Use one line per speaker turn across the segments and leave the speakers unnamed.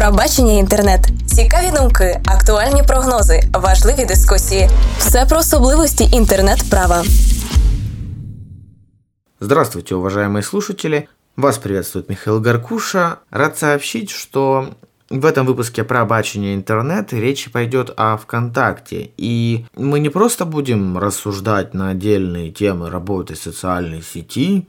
про бачення інтернет, цікаві думки, актуальні прогнози, важливі дискусії. Все про особливості інтернет-права.
Здравствуйте, уважаемые слушатели! Вас приветствует Михаил Гаркуша. Рад сообщить, что в этом выпуске про бачение интернет речь пойдет о ВКонтакте. И мы не просто будем рассуждать на отдельные темы работы социальной сети,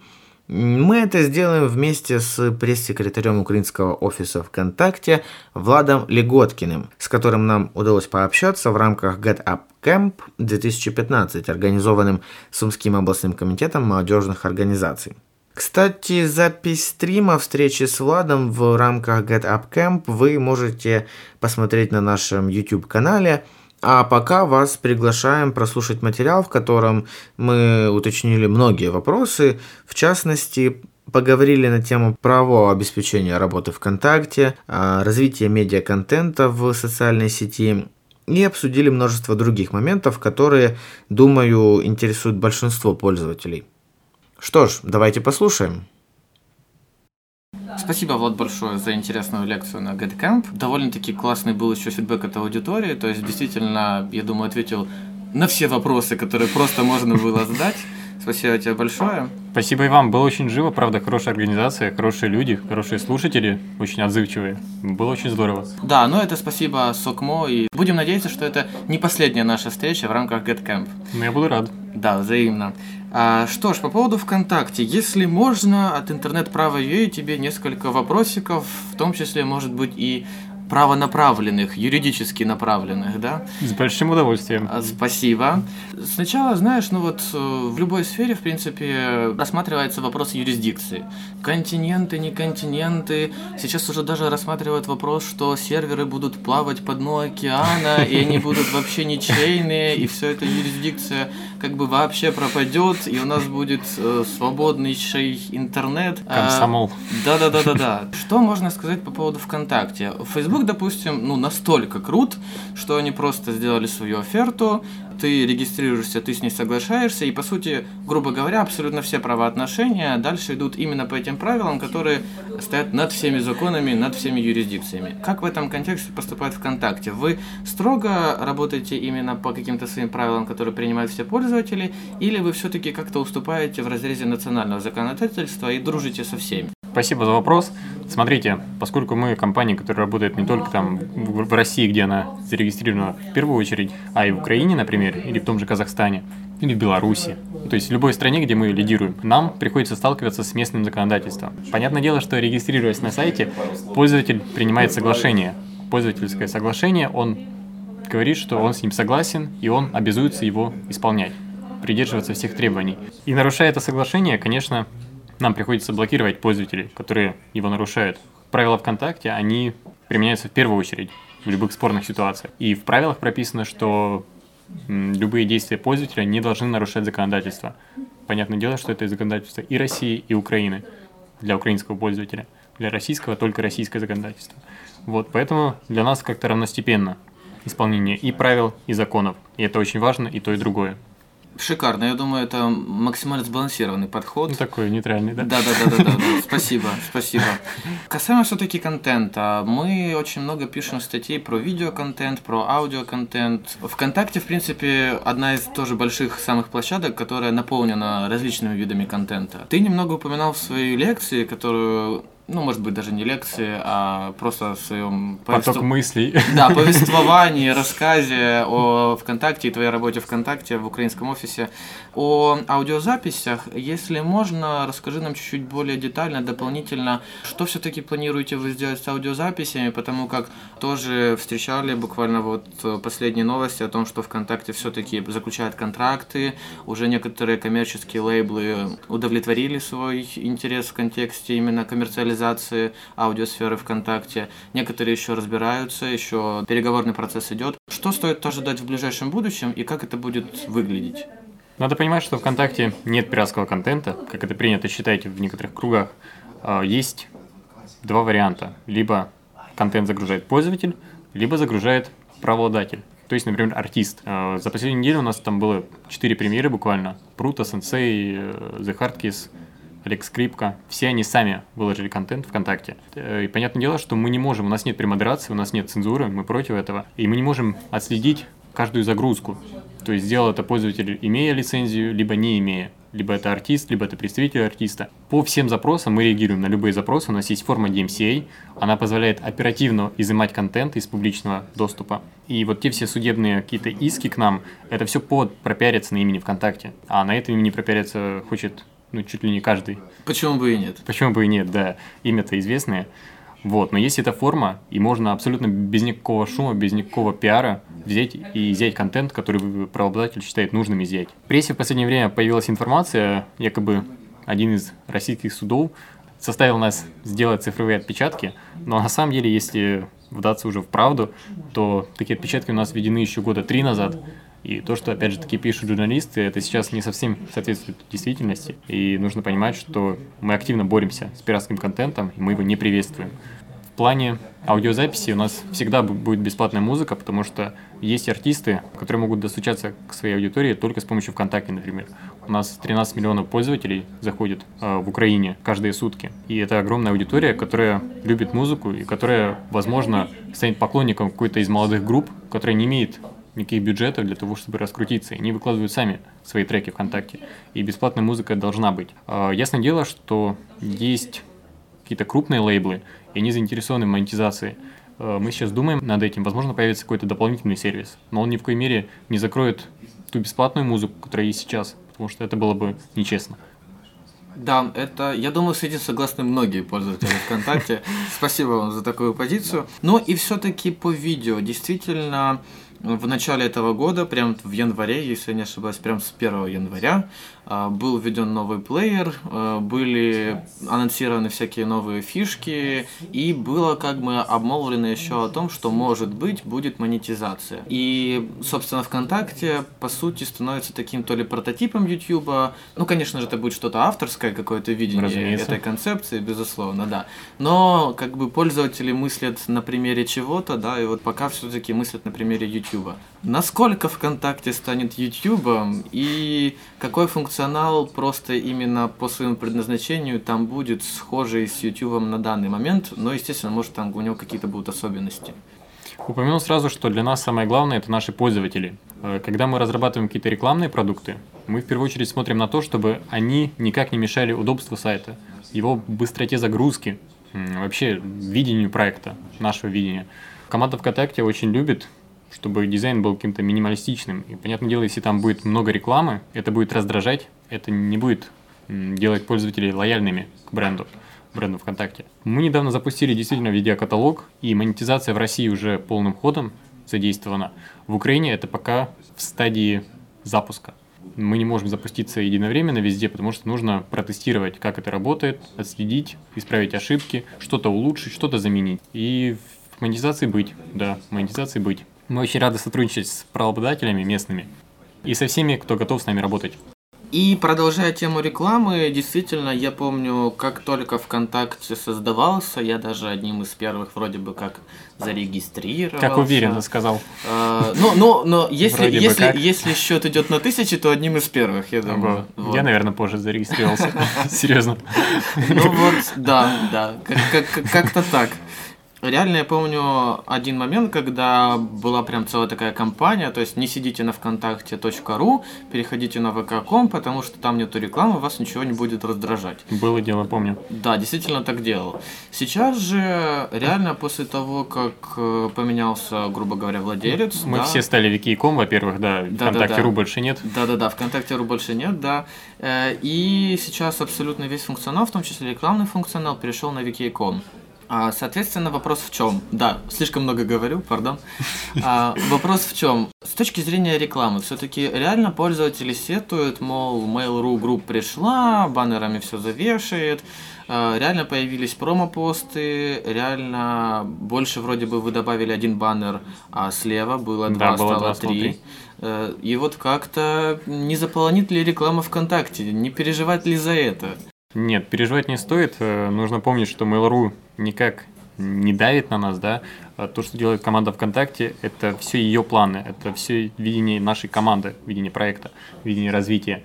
мы это сделаем вместе с пресс-секретарем украинского офиса ВКонтакте Владом Леготкиным, с которым нам удалось пообщаться в рамках Get Up Camp 2015, организованным Сумским областным комитетом молодежных организаций. Кстати, запись стрима встречи с Владом в рамках Get Up Camp вы можете посмотреть на нашем YouTube-канале. А пока вас приглашаем прослушать материал, в котором мы уточнили многие вопросы, в частности, поговорили на тему правового обеспечения работы ВКонтакте, а, развития медиаконтента в социальной сети и обсудили множество других моментов, которые, думаю, интересуют большинство пользователей. Что ж, давайте послушаем.
Спасибо, Влад, большое за интересную лекцию на GetCamp. Довольно-таки классный был еще фидбэк от аудитории, то есть действительно, я думаю, ответил на все вопросы, которые просто можно было задать. Спасибо тебе большое.
Спасибо и вам. Было очень живо, правда, хорошая организация, хорошие люди, хорошие слушатели, очень отзывчивые. Было очень здорово.
Да, ну это спасибо Сокмо, и будем надеяться, что это не последняя наша встреча в рамках GetCamp.
Ну, я буду рад.
Да, взаимно. А, что ж, по поводу ВКонтакте. Если можно, от интернет-права тебе несколько вопросиков, в том числе, может быть, и правонаправленных, юридически направленных, да?
С большим удовольствием.
А, спасибо. Сначала, знаешь, ну вот э, в любой сфере, в принципе, рассматривается вопрос юрисдикции. Континенты, не континенты. Сейчас уже даже рассматривают вопрос, что серверы будут плавать по дну океана, и они будут вообще ничейные, и все это юрисдикция как бы вообще пропадет, и у нас будет э, свободнейший интернет.
А, Комсомол.
Да-да-да-да-да. Что можно сказать по поводу ВКонтакте? Facebook Facebook, допустим, ну, настолько крут, что они просто сделали свою оферту, ты регистрируешься, ты с ней соглашаешься, и, по сути, грубо говоря, абсолютно все правоотношения дальше идут именно по этим правилам, которые стоят над всеми законами, над всеми юрисдикциями. Как в этом контексте поступает ВКонтакте? Вы строго работаете именно по каким-то своим правилам, которые принимают все пользователи, или вы все-таки как-то уступаете в разрезе национального законодательства и дружите со всеми?
Спасибо за вопрос. Смотрите, поскольку мы компания, которая работает не только там в России, где она зарегистрирована в первую очередь, а и в Украине, например, или в том же Казахстане, или в Беларуси, то есть в любой стране, где мы лидируем, нам приходится сталкиваться с местным законодательством. Понятное дело, что регистрируясь на сайте, пользователь принимает соглашение. Пользовательское соглашение, он говорит, что он с ним согласен, и он обязуется его исполнять, придерживаться всех требований. И нарушая это соглашение, конечно, нам приходится блокировать пользователей, которые его нарушают. Правила ВКонтакте, они применяются в первую очередь в любых спорных ситуациях. И в правилах прописано, что любые действия пользователя не должны нарушать законодательство. Понятное дело, что это законодательство и России, и Украины для украинского пользователя. Для российского только российское законодательство. Вот, поэтому для нас как-то равностепенно исполнение и правил, и законов. И это очень важно, и то, и другое.
Шикарно, я думаю, это максимально сбалансированный подход.
Ну, такой нейтральный, да?
Да, да, да, да, да. Спасибо, спасибо. Касаемо все-таки контента, мы очень много пишем статей про видеоконтент, про аудиоконтент. Вконтакте, в принципе, одна из тоже больших самых площадок, которая наполнена различными видами контента. Ты немного упоминал в своей лекции, которую ну, может быть, даже не лекции, а просто в своем...
Повеству... Поток мыслей.
Да, повествовании, рассказе о ВКонтакте и твоей работе ВКонтакте в украинском офисе, о аудиозаписях. Если можно, расскажи нам чуть-чуть более детально, дополнительно, что все-таки планируете вы сделать с аудиозаписями, потому как тоже встречали буквально вот последние новости о том, что ВКонтакте все-таки заключает контракты, уже некоторые коммерческие лейблы удовлетворили свой интерес в контексте именно коммерциализации реализации аудиосферы ВКонтакте. Некоторые еще разбираются, еще переговорный процесс идет. Что стоит ожидать в ближайшем будущем и как это будет выглядеть?
Надо понимать, что ВКонтакте нет пиратского контента, как это принято считать в некоторых кругах. А, есть два варианта. Либо контент загружает пользователь, либо загружает правообладатель. То есть, например, артист. А, за последнюю неделю у нас там было четыре премьеры буквально. Прута, Сенсей, э, The Hard Олег Скрипка, все они сами выложили контент ВКонтакте. Э, и понятное дело, что мы не можем, у нас нет премодерации, у нас нет цензуры, мы против этого. И мы не можем отследить каждую загрузку. То есть сделал это пользователь, имея лицензию, либо не имея. Либо это артист, либо это представитель артиста. По всем запросам мы реагируем на любые запросы. У нас есть форма DMCA. Она позволяет оперативно изымать контент из публичного доступа. И вот те все судебные какие-то иски к нам, это все под пропиариться на имени ВКонтакте. А на этом имени пропиариться хочет ну, чуть ли не каждый.
Почему бы и нет?
Почему бы и нет, да. Имя-то известное. Вот, но есть эта форма, и можно абсолютно без никакого шума, без никакого пиара взять и изъять контент, который правообладатель считает нужным изъять. В прессе в последнее время появилась информация, якобы один из российских судов составил нас сделать цифровые отпечатки, но на самом деле, если вдаться уже в правду, то такие отпечатки у нас введены еще года три назад, и то, что, опять же, таки пишут журналисты, это сейчас не совсем соответствует действительности. И нужно понимать, что мы активно боремся с пиратским контентом, и мы его не приветствуем. В плане аудиозаписи у нас всегда будет бесплатная музыка, потому что есть артисты, которые могут достучаться к своей аудитории только с помощью ВКонтакте, например. У нас 13 миллионов пользователей заходит э, в Украине каждые сутки. И это огромная аудитория, которая любит музыку и которая, возможно, станет поклонником какой-то из молодых групп, которая не имеет никаких бюджетов для того, чтобы раскрутиться. Они выкладывают сами свои треки ВКонтакте. И бесплатная музыка должна быть. А, ясное дело, что есть какие-то крупные лейблы, и они заинтересованы в монетизации. А, мы сейчас думаем над этим. Возможно, появится какой-то дополнительный сервис. Но он ни в коей мере не закроет ту бесплатную музыку, которая есть сейчас. Потому что это было бы нечестно.
Да, это, я думаю, с этим согласны многие пользователи ВКонтакте. Спасибо вам за такую позицию. Но и все-таки по видео. Действительно, в начале этого года, прям в январе, если я не ошибаюсь, прям с 1 января, а, был введен новый плеер, а, были анонсированы всякие новые фишки, и было как бы обмолвлено еще о том, что может быть будет монетизация. И, собственно, ВКонтакте, по сути, становится таким то ли прототипом YouTube, ну, конечно же, это будет что-то авторское, какое-то видение Разумеется. этой концепции, безусловно, да. Но, как бы, пользователи мыслят на примере чего-то, да, и вот пока все-таки мыслят на примере YouTube. Насколько ВКонтакте станет YouTube и какой функционал просто именно по своему предназначению там будет схожий с YouTube на данный момент, но, естественно, может там у него какие-то будут особенности.
Упомяну сразу, что для нас самое главное – это наши пользователи. Э, когда мы разрабатываем какие-то рекламные продукты, мы в первую очередь смотрим на то, чтобы они никак не мешали удобству сайта, его быстроте загрузки, вообще видению проекта, нашего видения. Команда ВКонтакте очень любит чтобы дизайн был каким-то минималистичным. И, понятное дело, если там будет много рекламы, это будет раздражать, это не будет делать пользователей лояльными к бренду, бренду ВКонтакте. Мы недавно запустили действительно видеокаталог, и монетизация в России уже полным ходом задействована. В Украине это пока в стадии запуска. Мы не можем запуститься единовременно везде, потому что нужно протестировать, как это работает, отследить, исправить ошибки, что-то улучшить, что-то заменить. И в монетизации быть, да, монетизации быть. Мы очень рады сотрудничать с правообладателями местными и со всеми, кто готов с нами работать.
И продолжая тему рекламы, действительно, я помню, как только ВКонтакте создавался, я даже одним из первых вроде бы как зарегистрировался.
Как уверенно сказал.
А, ну, ну, но если, если, если счет идет на тысячи, то одним из первых, я думаю.
Вот. Я, наверное, позже зарегистрировался. Серьезно.
Ну вот, да, да, как-то так. Реально я помню один момент, когда была прям целая такая кампания, то есть не сидите на вконтакте.ру, переходите на vk.com, потому что там нету рекламы, вас ничего не будет раздражать.
Было дело, помню.
Да, действительно так делал. Сейчас же реально после того, как э, поменялся, грубо говоря, владелец...
Мы да, все стали vk.com, во-первых, да, да ВКонтакте.ру да, да. больше нет.
Да-да-да, ВКонтакте.ру больше нет, да. Э, и сейчас абсолютно весь функционал, в том числе рекламный функционал, перешел на vk.com. А, соответственно, вопрос в чем? Да, слишком много говорю, пардон. А, вопрос в чем? С точки зрения рекламы, все-таки реально пользователи сетуют, мол, Mail.ru Group пришла, баннерами все завешает, а, реально появились промо-посты, реально больше вроде бы вы добавили один баннер, а слева было два, да, было стало три. Э, и вот как-то не заполонит ли реклама ВКонтакте, не переживать ли за это?
Нет, переживать не стоит. Э, нужно помнить, что Mail.ru никак не давит на нас, да. А то, что делает команда ВКонтакте, это все ее планы, это все видение нашей команды, видение проекта, видение развития.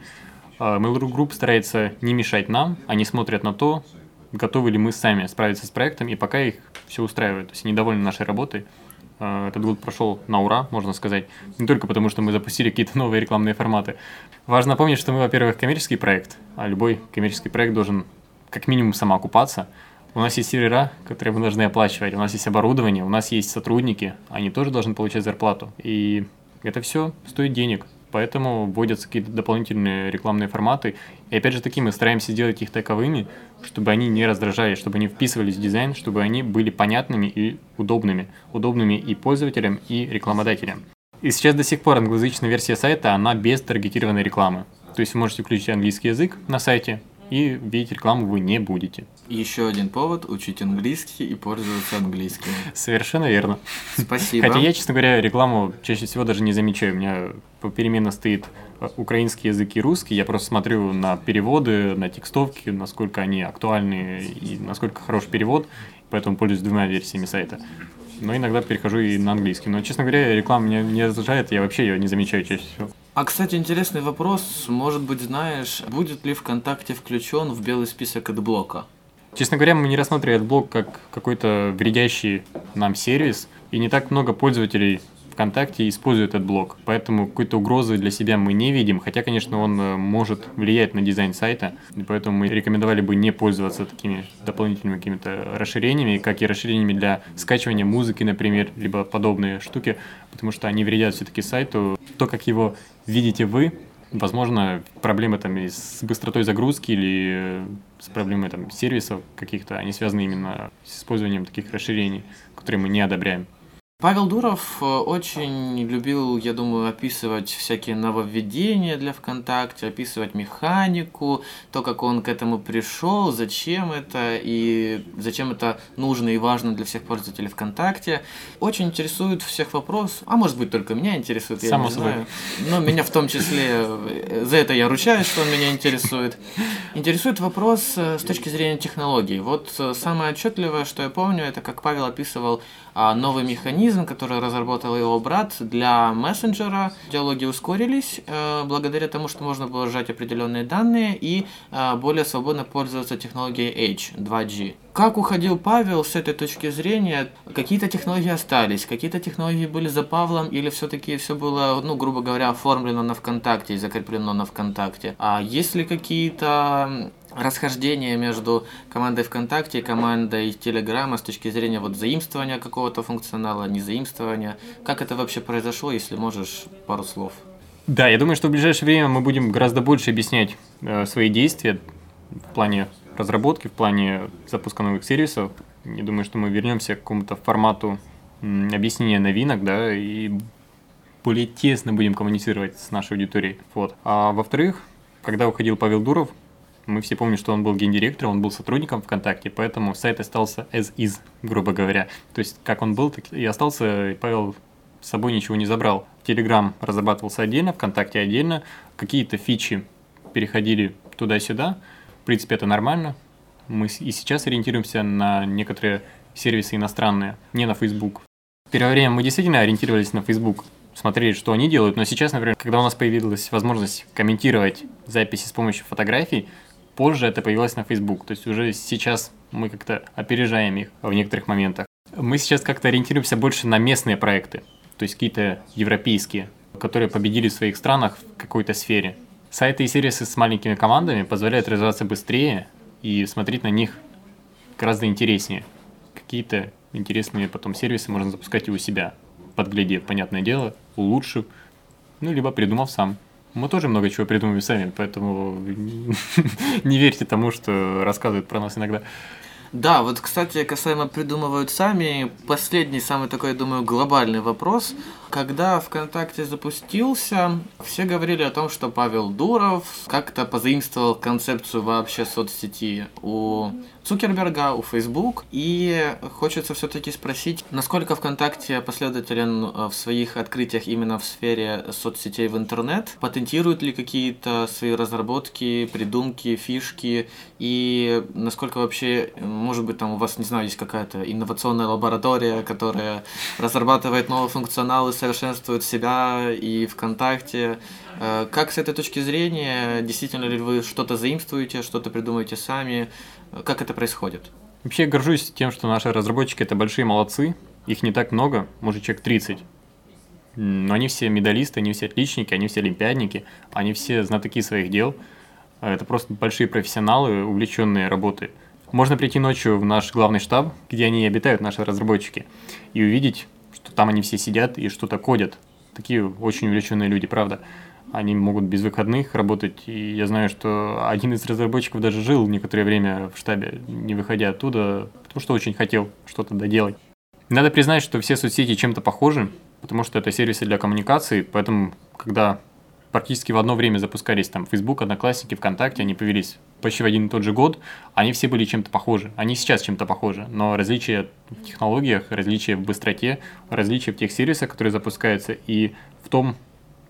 А Mail.ru Group старается не мешать нам, они смотрят на то, готовы ли мы сами справиться с проектом, и пока их все устраивает. То есть они довольны нашей работой. А, Этот год прошел на ура, можно сказать. Не только потому, что мы запустили какие-то новые рекламные форматы. Важно помнить, что мы, во-первых, коммерческий проект, а любой коммерческий проект должен как минимум самоокупаться. У нас есть сервера, которые мы должны оплачивать, у нас есть оборудование, у нас есть сотрудники, они тоже должны получать зарплату. И это все стоит денег. Поэтому вводятся какие-то дополнительные рекламные форматы. И опять же таки мы стараемся сделать их таковыми, чтобы они не раздражали, чтобы они вписывались в дизайн, чтобы они были понятными и удобными. Удобными и пользователям, и рекламодателям. И сейчас до сих пор англоязычная версия сайта, она без таргетированной рекламы. То есть вы можете включить английский язык на сайте, и видеть рекламу вы не будете.
Еще один повод учить английский и пользоваться английским.
Совершенно верно.
Спасибо.
Хотя я, честно говоря, рекламу чаще всего даже не замечаю. У меня попеременно стоит э, украинский язык и русский. Я просто смотрю на переводы, на текстовки, насколько они актуальны и насколько хороший перевод. Поэтому пользуюсь двумя версиями сайта. Но иногда перехожу и на английский. Но, честно говоря, реклама меня не раздражает, я вообще ее не замечаю чаще всего.
А, кстати, интересный вопрос. Может быть, знаешь, будет ли ВКонтакте включен в белый список адблока?
Честно говоря, мы не рассматриваем блог как какой-то вредящий нам сервис, и не так много пользователей ВКонтакте используют этот блог, поэтому какой-то угрозы для себя мы не видим, хотя, конечно, он э, может влиять на дизайн сайта, и поэтому мы рекомендовали бы не пользоваться такими дополнительными какими-то расширениями, как и расширениями для скачивания музыки, например, либо подобные штуки, потому что они вредят все-таки сайту. То, как его видите вы, Возможно, проблемы там и с быстротой загрузки или э, с проблемой там сервисов каких-то, они связаны именно с использованием таких расширений, которые мы не одобряем.
Павел Дуров э, очень любил, я думаю, описывать всякие нововведения для ВКонтакте, описывать механику, то, как он к этому пришел, зачем это и зачем это нужно и важно для всех пользователей ВКонтакте. Очень интересует всех вопрос, а может быть только меня интересует, я
Само
не
собой.
знаю. Но меня в том числе, э, за это я ручаюсь, что он меня интересует. Интересует вопрос э, с точки зрения технологий. Вот самое отчетливое, что я помню, это как Павел описывал а, новый механизм, который разработал его брат для мессенджера. Диалоги ускорились э, благодаря тому, что можно было сжать определенные данные и э, более свободно пользоваться технологией H, 2G. Как уходил Павел с этой точки зрения? Какие-то технологии остались, какие-то технологии были за Павлом, или все-таки все было, ну, грубо говоря, оформлено на ВКонтакте и закреплено на ВКонтакте? А есть ли какие-то расхождения между командой ВКонтакте и командой Телеграма с точки зрения вот заимствования какого-то функционала, не заимствования? Как это вообще произошло, если можешь пару слов?
Да, я думаю, что в ближайшее время мы будем гораздо больше объяснять э, свои действия в плане разработки, в плане запуска новых сервисов. Я думаю, что мы вернемся к какому-то формату м, объяснения новинок, да, и более тесно будем коммуницировать с нашей аудиторией. Вот. А во-вторых, когда уходил Павел Дуров, мы все помним, что он был гендиректором, он был сотрудником ВКонтакте, поэтому сайт остался as is, грубо говоря. То есть, как он был, так и остался, и Павел с собой ничего не забрал. Телеграм разрабатывался отдельно, ВКонтакте отдельно, какие-то фичи переходили туда-сюда. В принципе, это нормально. Мы и сейчас ориентируемся на некоторые сервисы иностранные, не на Facebook. В первое время мы действительно ориентировались на Facebook, смотрели, что они делают, но сейчас, например, когда у нас появилась возможность комментировать записи с помощью фотографий, позже это появилось на Facebook. То есть уже сейчас мы как-то опережаем их в некоторых моментах. Мы сейчас как-то ориентируемся больше на местные проекты, то есть какие-то европейские, которые победили в своих странах в какой-то сфере. Сайты и сервисы с маленькими командами позволяют развиваться быстрее и смотреть на них гораздо интереснее. Какие-то интересные потом сервисы можно запускать и у себя, подглядев, понятное дело, улучшив, ну, либо придумав сам. Мы тоже много чего придумываем сами, поэтому не верьте тому, что рассказывают про нас иногда.
Да, вот, кстати, касаемо придумывают сами, последний, самый такой, я думаю, глобальный вопрос. Когда ВКонтакте запустился, все говорили о том, что Павел Дуров как-то позаимствовал концепцию вообще соцсети у Цукерберга, у Facebook. И хочется все-таки спросить, насколько ВКонтакте последователен э, в своих открытиях именно в сфере соцсетей в интернет? Патентируют ли какие-то свои разработки, придумки, фишки? И насколько вообще, может быть, там у вас, не знаю, есть какая-то инновационная лаборатория, которая разрабатывает новый функционал и совершенствует себя и ВКонтакте? Э, как с этой точки зрения, действительно ли вы что-то заимствуете, что-то придумаете сами? Как это происходит?
Вообще я горжусь тем, что наши разработчики это большие молодцы. Их не так много, может человек 30. Но они все медалисты, они все отличники, они все олимпиадники, они все знатоки своих дел. Это просто большие профессионалы, увлеченные работой. Можно прийти ночью в наш главный штаб, где они обитают, наши разработчики, и увидеть, что там они все сидят и что-то кодят. Такие очень увлеченные люди, правда. Они могут без выходных работать, и я знаю, что один из разработчиков даже жил некоторое время в штабе, не выходя оттуда, потому что очень хотел что-то доделать. Надо признать, что все соцсети чем-то похожи, потому что это сервисы для коммуникации, поэтому, когда практически в одно время запускались там Facebook, Одноклассники, ВКонтакте, они появились почти в один и тот же год, они все были чем-то похожи. Они сейчас чем-то похожи, но различия в технологиях, различия в быстроте, различия в тех сервисах, которые запускаются, и в том,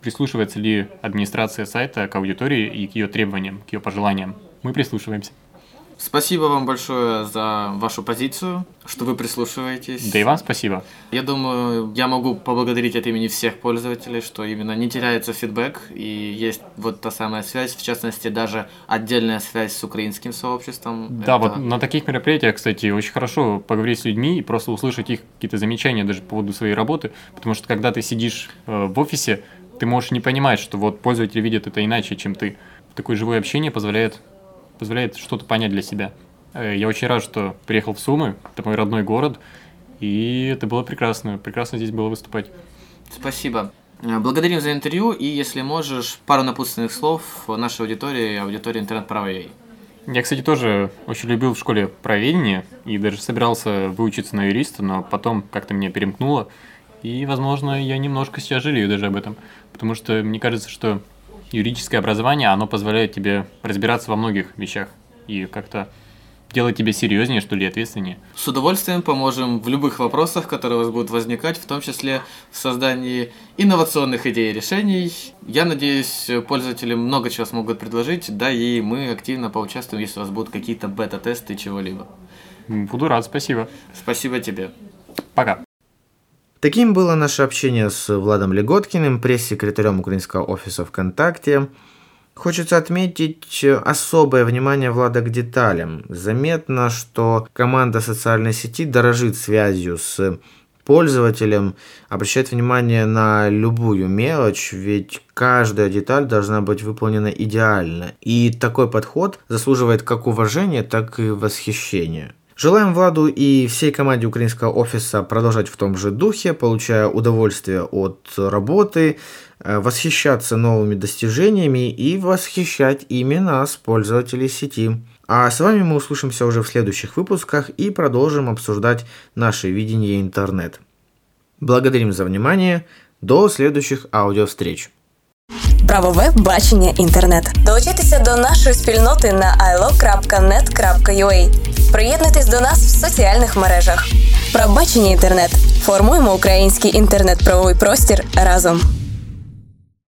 прислушивается ли администрация сайта к аудитории и к ее требованиям, к ее пожеланиям. Мы прислушиваемся.
Спасибо вам большое за вашу позицию, что вы прислушиваетесь.
Да и вам спасибо.
Я думаю, я могу поблагодарить от имени всех пользователей, что именно не теряется фидбэк, и есть вот та самая связь, в частности, даже отдельная связь с украинским сообществом.
Да, Это... вот на таких мероприятиях, кстати, очень хорошо поговорить с людьми и просто услышать их какие-то замечания даже по поводу своей работы, потому что когда ты сидишь э, в офисе, ты можешь не понимать, что вот пользователи видят это иначе, чем ты. Такое живое общение позволяет позволяет что-то понять для себя. Э, я очень рад, что приехал в Сумы, это мой родной город, и это было прекрасно, прекрасно здесь было выступать.
Спасибо. Э, благодарим за интервью, и если можешь, пару напутственных слов нашей аудитории, аудитории интернет-права
я, кстати, тоже очень любил в школе правоведение и даже собирался выучиться на юриста, но потом как-то меня перемкнуло. И, возможно, я немножко сейчас жалею даже об этом. Потому что мне кажется, что юридическое образование, оно позволяет тебе разбираться во многих вещах и как-то делать тебя серьезнее, что ли, ответственнее.
С удовольствием поможем в любых вопросах, которые у вас будут возникать, в том числе в создании инновационных идей и решений. Я надеюсь, пользователи много чего смогут предложить, да и мы активно поучаствуем, если у вас будут какие-то бета-тесты чего-либо.
Буду рад, спасибо.
Спасибо тебе.
Пока.
Таким было наше общение с Владом Леготкиным, пресс-секретарем украинского офиса ВКонтакте. Хочется отметить особое внимание Влада к деталям. Заметно, что команда социальной сети дорожит связью с пользователем, обращает внимание на любую мелочь, ведь каждая деталь должна быть выполнена идеально. И такой подход заслуживает как уважения, так и восхищения. Желаем Владу и всей команде украинского офиса продолжать в том же духе, получая удовольствие от работы, э, восхищаться новыми достижениями и восхищать ими нас, пользователей сети. А с вами мы услышимся уже в следующих выпусках и продолжим обсуждать наше видение интернет. Благодарим за внимание. До следующих аудиовстреч.
Правове бачення інтернет. Долучайтеся до нашої спільноти на ilo.net.ua. Приєднуйтесь до нас в соціальних мережах. Правбачення інтернет. Формуємо український інтернет-правовий простір разом.